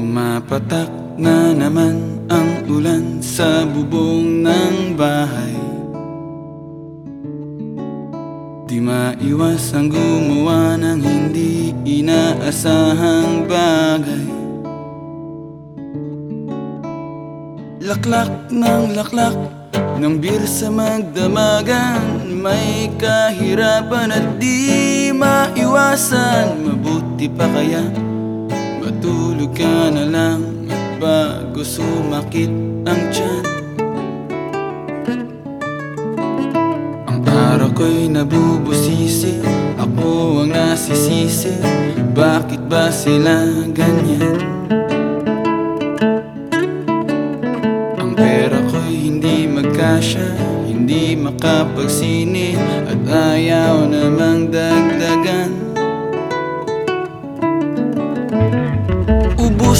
Pumapatak na naman ang ulan sa bubong ng bahay. Di maiwas ang gumawa ng hindi inaasahang bagay. Laklak ng laklak ng beer sa magdamagan. May kahirapan at di maiwasan. Mabuti pa kaya Matulog ka na lang bago sumakit ang tiyan Ang araw ko'y nabubusisi Ako ang nasisisi Bakit ba sila ganyan? Ang pera ko'y hindi magkasya Hindi makapagsini At ayaw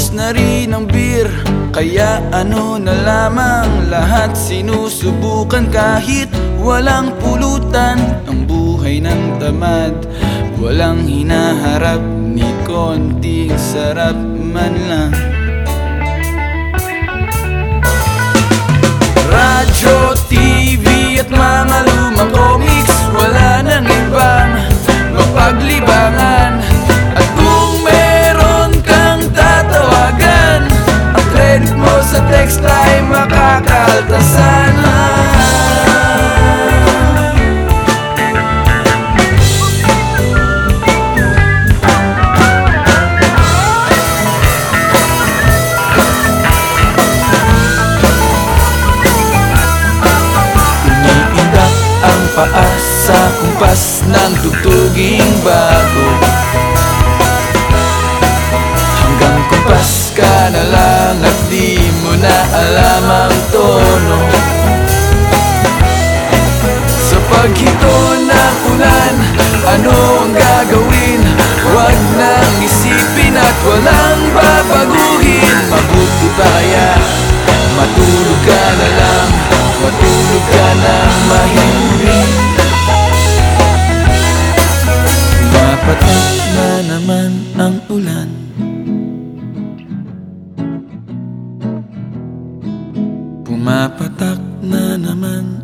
Ubus na rin ang beer. Kaya ano na lamang Lahat sinusubukan kahit walang pulutan. Ang buhay ng tamad Walang hinaharap Ni konting sarap man lang. Radyo, TV at mga mo sa text ay makakaltasan Umiindak ang paa sa kumpas ng tugtuging bago. Hanggang kumpas ka na lang at mo na alam ang tono Sa paghinto ng ulan, ano ang gagawin? Huwag nang isipin at walang babaguhin. Mabuti kaya matulog ka na lang. Matulog ka na mahimbing Mapatak na naman ang ulan Pumapatak na naman